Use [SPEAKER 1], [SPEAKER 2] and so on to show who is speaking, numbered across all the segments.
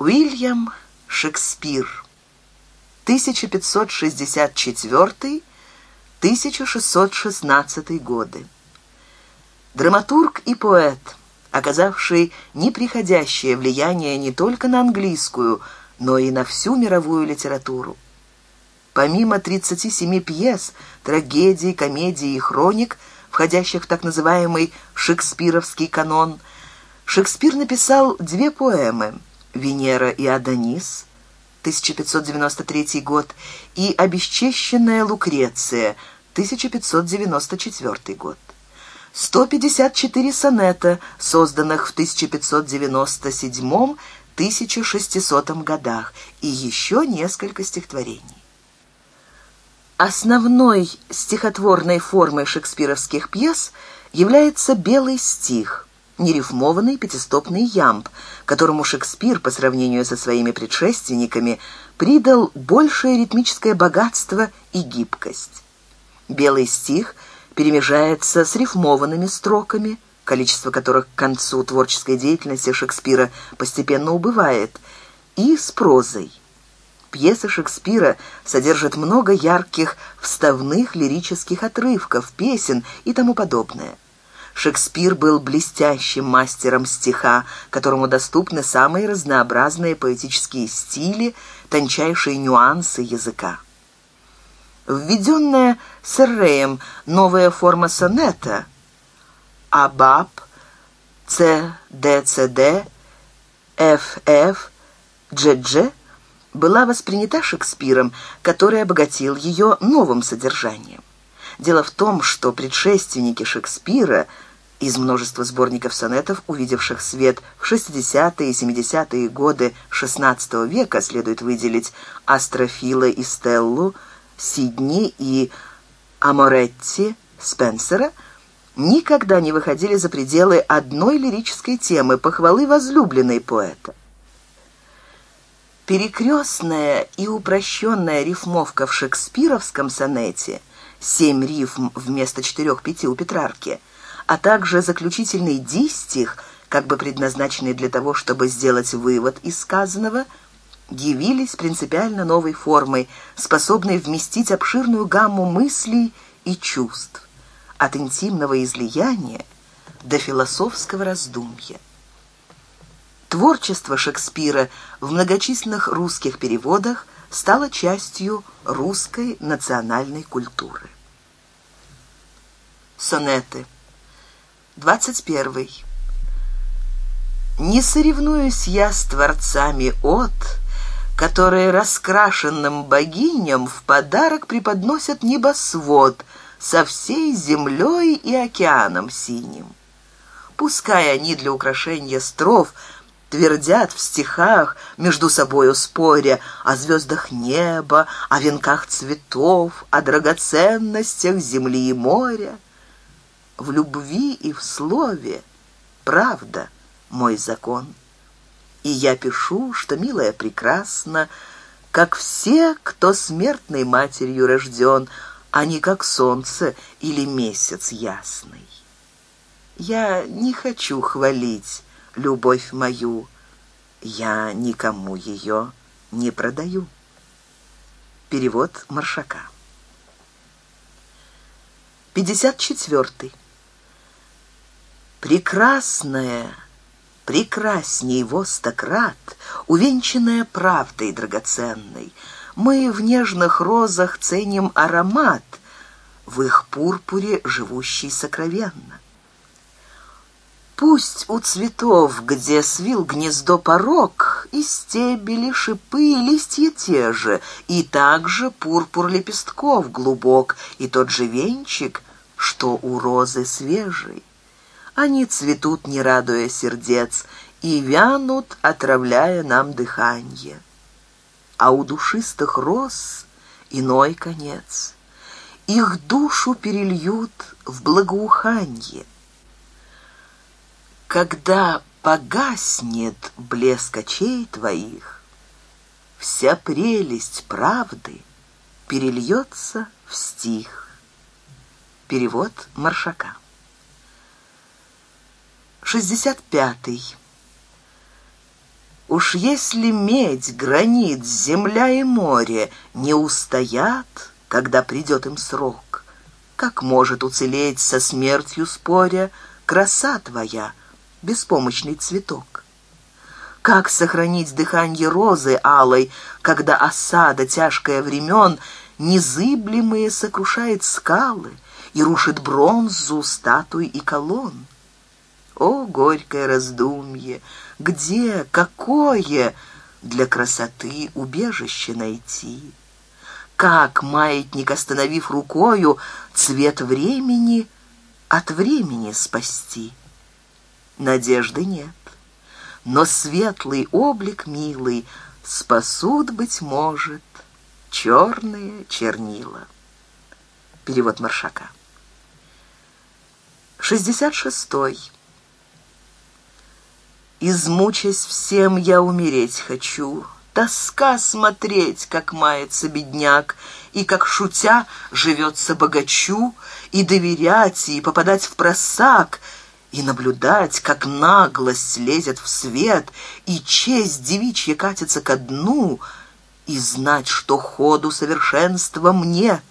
[SPEAKER 1] Уильям Шекспир. 1564-1616 годы. Драматург и поэт, оказавший неприходящее влияние не только на английскую, но и на всю мировую литературу. Помимо 37 пьес, трагедий, комедий и хроник, входящих в так называемый «шекспировский канон», Шекспир написал две поэмы – Венера и Адонис, 1593 год, и Обесчищенная Лукреция, 1594 год. 154 сонета, созданных в 1597-1600 годах, и еще несколько стихотворений. Основной стихотворной формой шекспировских пьес является белый стих – нерифмованный пятистопный ямб, которому Шекспир по сравнению со своими предшественниками придал большее ритмическое богатство и гибкость. Белый стих перемежается с рифмованными строками, количество которых к концу творческой деятельности Шекспира постепенно убывает, и с прозой. Пьесы Шекспира содержат много ярких вставных лирических отрывков, песен и тому подобное. Шекспир был блестящим мастером стиха, которому доступны самые разнообразные поэтические стили, тончайшие нюансы языка. Введенная Серреем новая форма сонета «Абаб», ЦДЦД, ФФ, «Ц», была воспринята Шекспиром, который обогатил ее новым содержанием. Дело в том, что предшественники Шекспира – из множества сборников сонетов, увидевших свет в 60-е и 70-е годы XVI века, следует выделить Астрофила и Стеллу, Сидни и Аморетти, Спенсера, никогда не выходили за пределы одной лирической темы похвалы возлюбленной поэта. Перекрестная и упрощенная рифмовка в шекспировском сонете, семь рифм вместо четырех-пяти у Петрарки – а также заключительный дистих, как бы предназначенный для того, чтобы сделать вывод из сказанного, явились принципиально новой формой, способной вместить обширную гамму мыслей и чувств, от интимного излияния до философского раздумья. Творчество Шекспира в многочисленных русских переводах стало частью русской национальной культуры. Сонеты – 21. Не соревнуюсь я с творцами от, которые раскрашенным богиням в подарок преподносят небосвод со всей землей и океаном синим. Пускай они для украшения стров твердят в стихах, между собою споря, о звездах неба, о венках цветов, о драгоценностях земли и моря, в любви и в слове. Правда — мой закон. И я пишу, что, милая, прекрасна, как все, кто смертной матерью рожден, а не как солнце или месяц ясный. Я не хочу хвалить любовь мою, я никому ее не продаю. Перевод Маршака. 54. -й прекрасная, прекрасней востократ, стократ, увенчанная правдой драгоценной. Мы в нежных розах ценим аромат, в их пурпуре живущий сокровенно. Пусть у цветов, где свил гнездо порог, и стебели, шипы, и листья те же, и также пурпур лепестков глубок, и тот же венчик, что у розы свежий. Они цветут, не радуя сердец, и вянут, отравляя нам дыхание. А у душистых роз иной конец. Их душу перельют в благоуханье. Когда погаснет блеск очей твоих, Вся прелесть правды перельется в стих. Перевод Маршака. 65. Уж если медь, гранит, земля и море не устоят, когда придет им срок, как может уцелеть со смертью споря краса твоя, беспомощный цветок? Как сохранить дыхание розы алой, когда осада тяжкая времен незыблемые сокрушает скалы и рушит бронзу, статуи и колонн? О, горькое раздумье! Где, какое для красоты убежище найти? Как маятник, остановив рукою, цвет времени от времени спасти? Надежды нет, но светлый облик милый спасут, быть может, черные чернила. Перевод Маршака. 66. -й. Измучась всем, я умереть хочу. Тоска смотреть, как мается бедняк, и как шутя живется богачу, и доверять, и попадать в просак, и наблюдать, как наглость лезет в свет, и честь девичья катится ко дну, и знать, что ходу совершенством нет,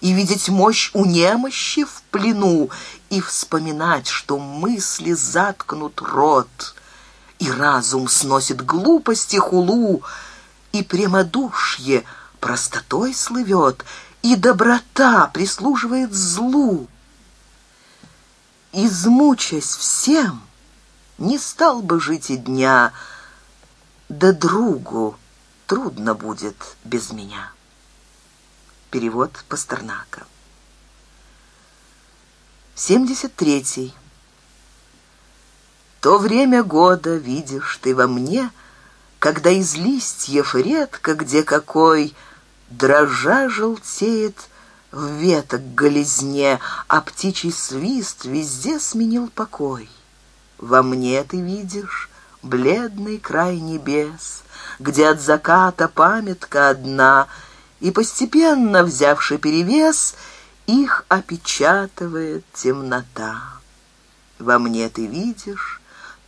[SPEAKER 1] и видеть мощь у немощи в плену, и вспоминать, что мысли заткнут рот» и разум сносит глупости хулу, и прямодушье простотой слывет, и доброта прислуживает злу. Измучась всем, не стал бы жить и дня, да другу трудно будет без меня. Перевод Пастернака. 73. -й то время года видишь ты во мне, когда из листьев редко где какой дрожа желтеет в веток голизне, а птичий свист везде сменил покой. Во мне ты видишь бледный край небес, где от заката памятка одна, и постепенно, взявший перевес, их опечатывает темнота. Во мне ты видишь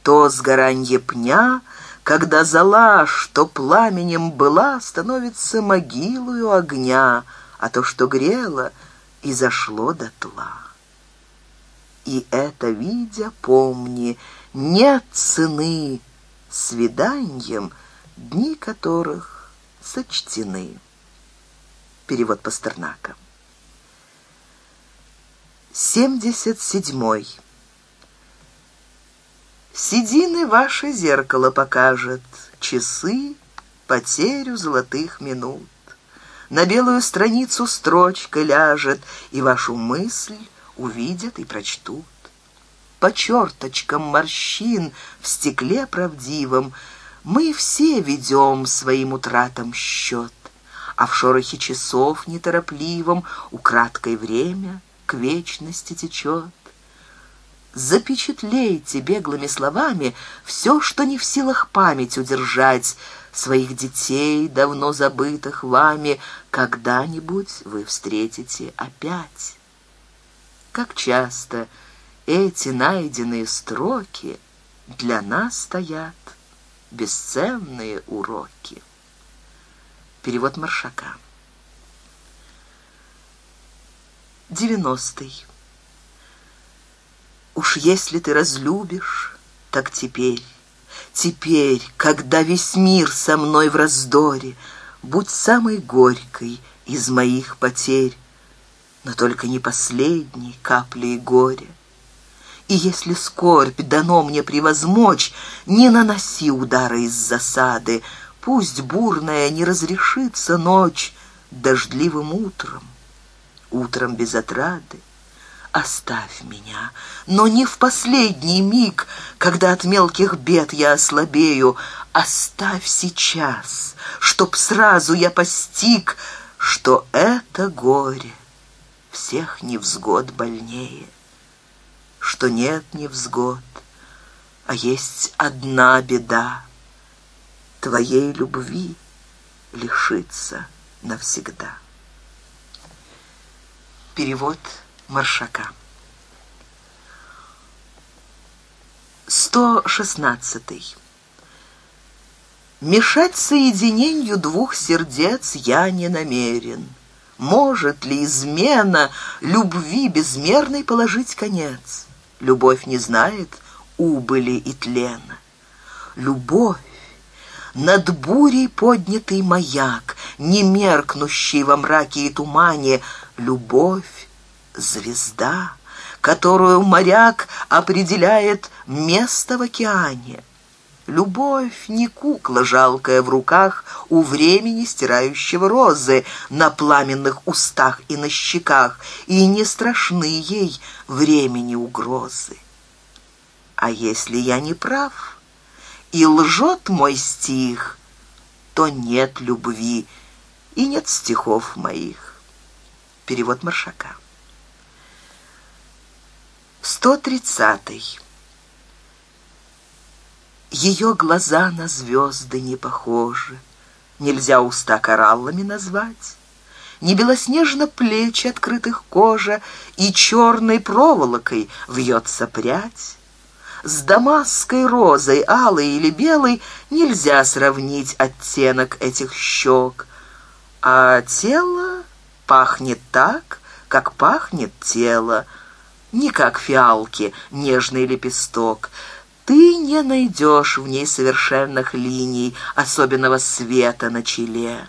[SPEAKER 1] то сгоранье пня, когда зала, что пламенем была, становится могилою огня, а то, что грело, и зашло до тла. И это, видя, помни, нет цены свиданием, дни которых сочтены. Перевод Пастернака. 77. -й. Седины ваше зеркало покажет, часы, потерю золотых минут. На белую страницу строчка ляжет, и вашу мысль увидят и прочтут. По черточкам морщин в стекле правдивом мы все ведем своим утратам счет, а в шорохе часов неторопливом украдкой время к вечности течет запечатлейте беглыми словами все, что не в силах память удержать, своих детей, давно забытых вами, когда-нибудь вы встретите опять. Как часто эти найденные строки для нас стоят бесценные уроки. Перевод Маршака. 90. -й. Уж если ты разлюбишь, так теперь, теперь, когда весь мир со мной в раздоре, будь самой горькой из моих потерь, но только не последней каплей горя. И если скорбь дано мне превозмочь, не наноси удары из засады, пусть бурная не разрешится ночь дождливым утром, утром без отрады оставь меня. Но не в последний миг, когда от мелких бед я ослабею. Оставь сейчас, чтоб сразу я постиг, что это горе всех невзгод больнее. Что нет невзгод, а есть одна беда. Твоей любви лишиться навсегда. Перевод Маршака. 116. Мешать соединению двух сердец я не намерен. Может ли измена любви безмерной положить конец? Любовь не знает убыли и тлена. Любовь над бурей поднятый маяк, не меркнущий во мраке и тумане, любовь звезда, которую моряк определяет место в океане. Любовь не кукла жалкая в руках у времени стирающего розы на пламенных устах и на щеках, и не страшны ей времени угрозы. А если я не прав и лжет мой стих, то нет любви и нет стихов моих. Перевод Маршака. 130. Ее глаза на звезды не похожи, Нельзя уста кораллами назвать. Не белоснежно плечи открытых кожа, И черной проволокой вьется прядь. С дамасской розой, алой или белой, Нельзя сравнить оттенок этих щек, А тело пахнет так, как пахнет тело, не как фиалки, нежный лепесток. Ты не найдешь в ней совершенных линий, особенного света на челе.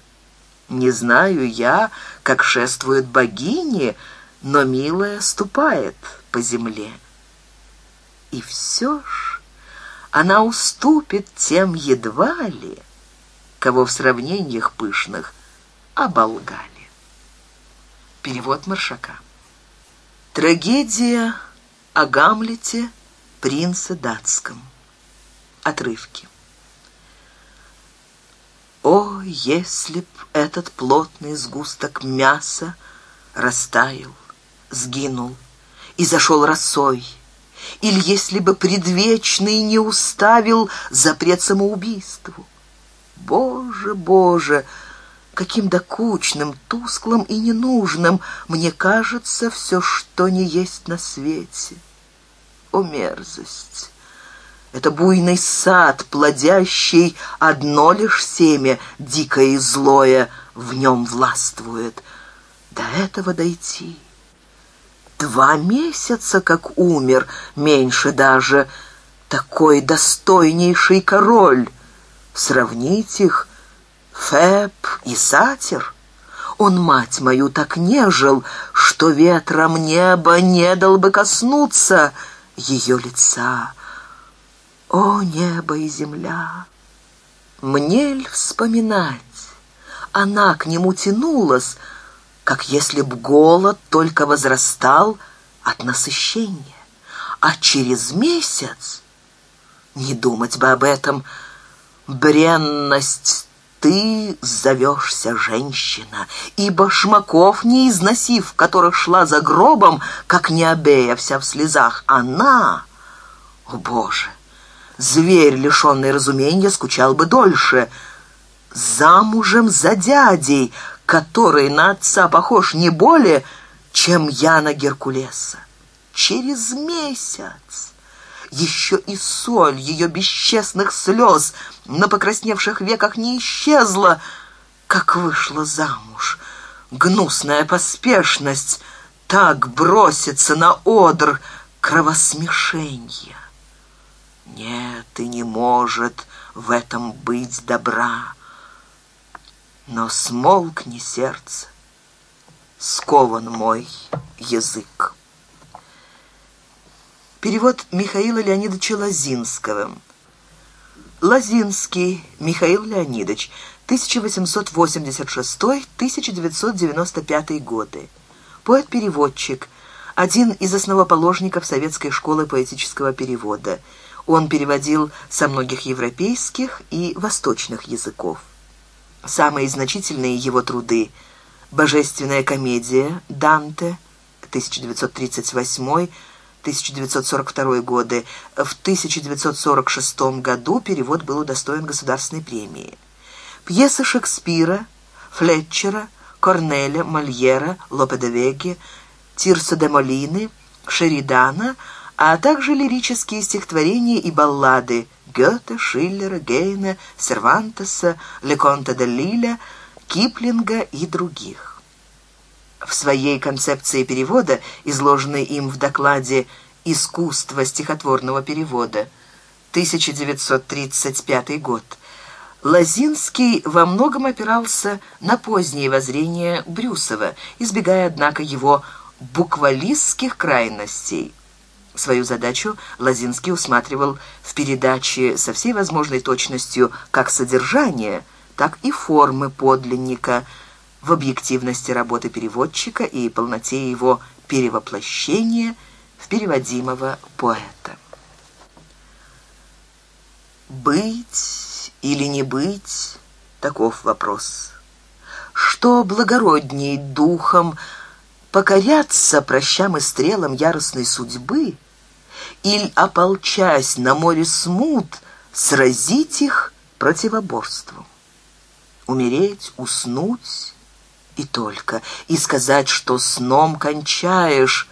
[SPEAKER 1] Не знаю я, как шествуют богини, но милая ступает по земле. И все ж она уступит тем едва ли, кого в сравнениях пышных оболгали. Перевод Маршака. Трагедия о Гамлете, принце датском. Отрывки. О, если б этот плотный сгусток мяса растаял, сгинул и зашел росой, или если бы предвечный не уставил запрет самоубийству. Боже, Боже! каким докучным, тусклым и ненужным мне кажется все, что не есть на свете. О, мерзость! Это буйный сад, плодящий одно лишь семя, дикое и злое, в нем властвует. До этого дойти. Два месяца, как умер, меньше даже, такой достойнейший король. Сравнить их Феб и Сатир? Он, мать мою, так нежил, что ветром небо не дал бы коснуться ее лица. О, небо и земля! Мне ль вспоминать? Она к нему тянулась, как если б голод только возрастал от насыщения. А через месяц, не думать бы об этом, бренность ты зовешься женщина, и башмаков не износив, которых шла за гробом, как необея вся в слезах, она... О, Боже! Зверь, лишенный разумения, скучал бы дольше. Замужем за дядей, который на отца похож не более, чем я на Геркулеса. Через месяц еще и соль ее бесчестных слез на покрасневших веках не исчезла, как вышла замуж. Гнусная поспешность так бросится на одр кровосмешения. Нет, и не может в этом быть добра. Но смолкни сердце, скован мой язык. Перевод Михаила Леонидовича Лозинского. Лозинский Михаил Леонидович, 1886-1995 годы. Поэт-переводчик, один из основоположников советской школы поэтического перевода. Он переводил со многих европейских и восточных языков. Самые значительные его труды «Божественная комедия» Данте, 1938 1942 годы. В 1946 году перевод был удостоен государственной премии. Пьесы Шекспира, Флетчера, Корнеля, Мольера, Лопе де Веги, Тирса де Молины, Шеридана, а также лирические стихотворения и баллады Гёте, Шиллера, Гейна, Сервантеса, Леконта де Лиля, Киплинга и других. В своей концепции перевода, изложенной им в докладе «Искусство стихотворного перевода», 1935 год, Лозинский во многом опирался на поздние воззрения Брюсова, избегая, однако, его буквалистских крайностей. Свою задачу Лозинский усматривал в передаче со всей возможной точностью как содержания, так и формы подлинника – в объективности работы переводчика и полноте его перевоплощения в переводимого поэта. «Быть или не быть?» — таков вопрос. «Что благородней духом покоряться прощам и стрелам яростной судьбы?» или, ополчась на море смут, сразить их противоборством. Умереть, уснуть и только, и сказать, что сном кончаешь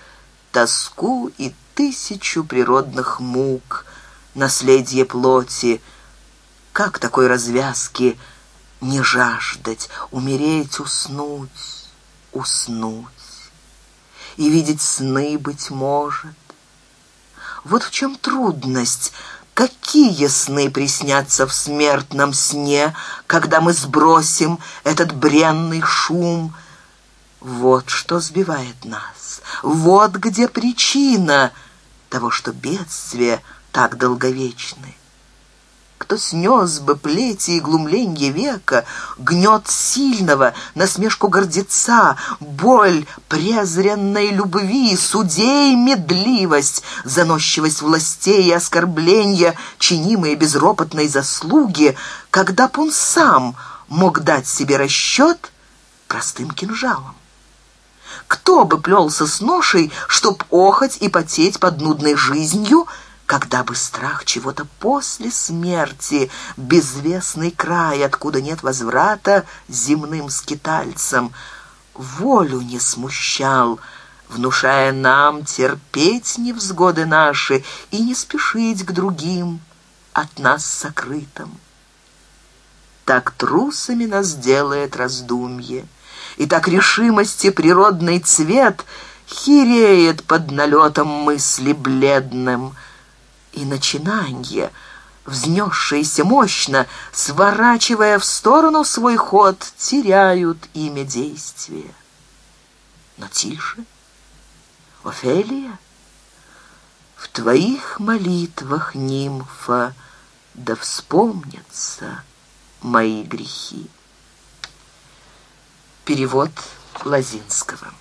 [SPEAKER 1] тоску и тысячу природных мук, наследие плоти. Как такой развязки не жаждать, умереть, уснуть, уснуть? И видеть сны, быть может. Вот в чем трудность — какие сны приснятся в смертном сне, когда мы сбросим этот бренный шум. Вот что сбивает нас, вот где причина того, что бедствия так долговечны кто снес бы плети и глумленье века, гнет сильного, насмешку гордеца, боль презренной любви, судей медливость, заносчивость властей и оскорбления, чинимые безропотной заслуги, когда б он сам мог дать себе расчет простым кинжалом. Кто бы плелся с ношей, чтоб охоть и потеть под нудной жизнью — когда бы страх чего-то после смерти, безвестный край, откуда нет возврата земным скитальцам, волю не смущал, внушая нам терпеть невзгоды наши и не спешить к другим от нас сокрытым. Так трусами нас делает раздумье, и так решимости природный цвет хиреет под налетом мысли бледным — и начинание, взнесшиеся мощно, сворачивая в сторону свой ход, теряют имя действия. Но тише, Офелия, в твоих молитвах, нимфа, да вспомнятся мои грехи. Перевод Лазинского.